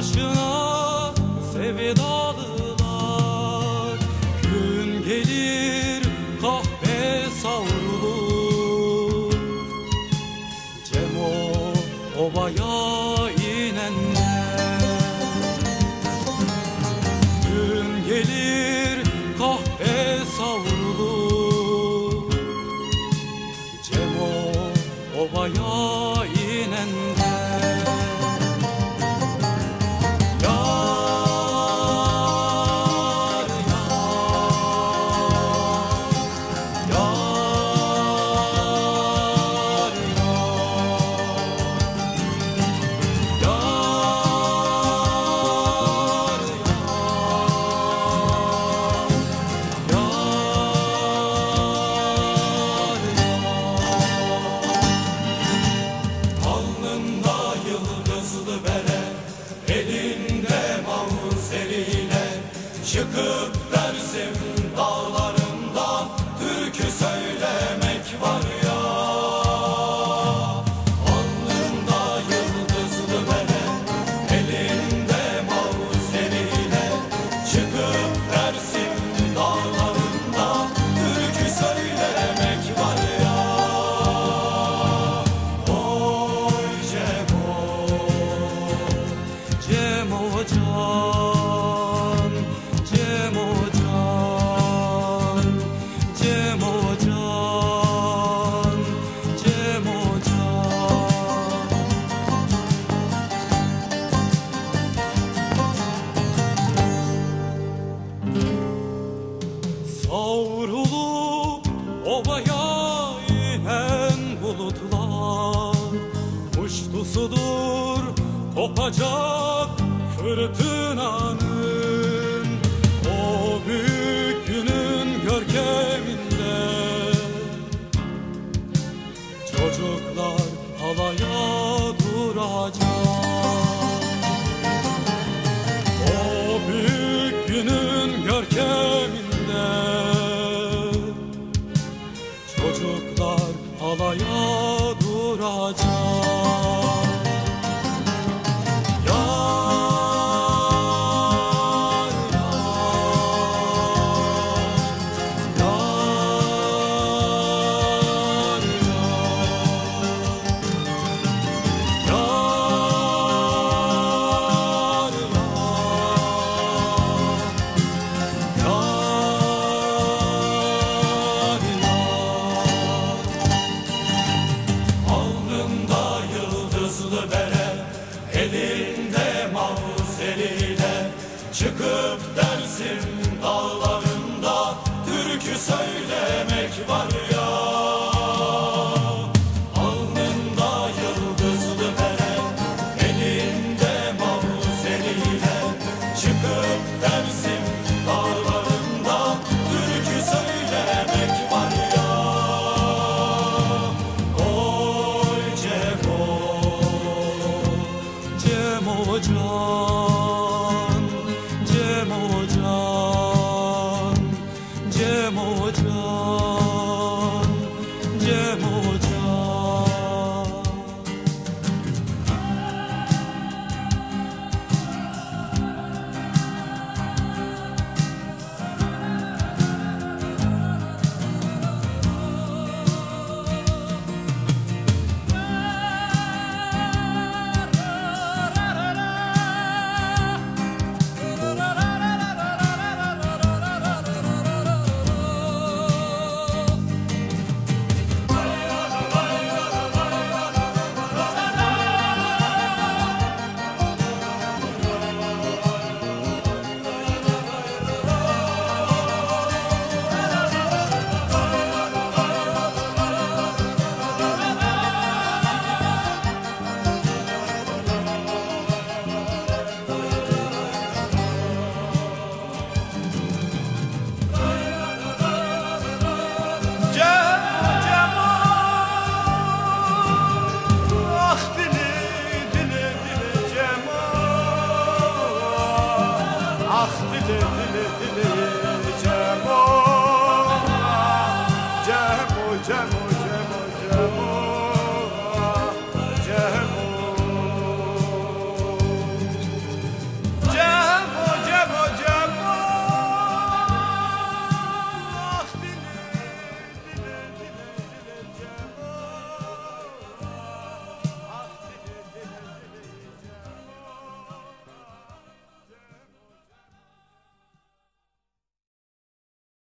aşına sevdalılar. Gün gelir kahve savrulur. Cemo obaya kopacak fırtınanın O büyük günün görkeminde. Çocuklar halaya duracak. O büyük günün görkeminde. Çocuklar halaya Çıkıp dersin dağlarında türkü söyle.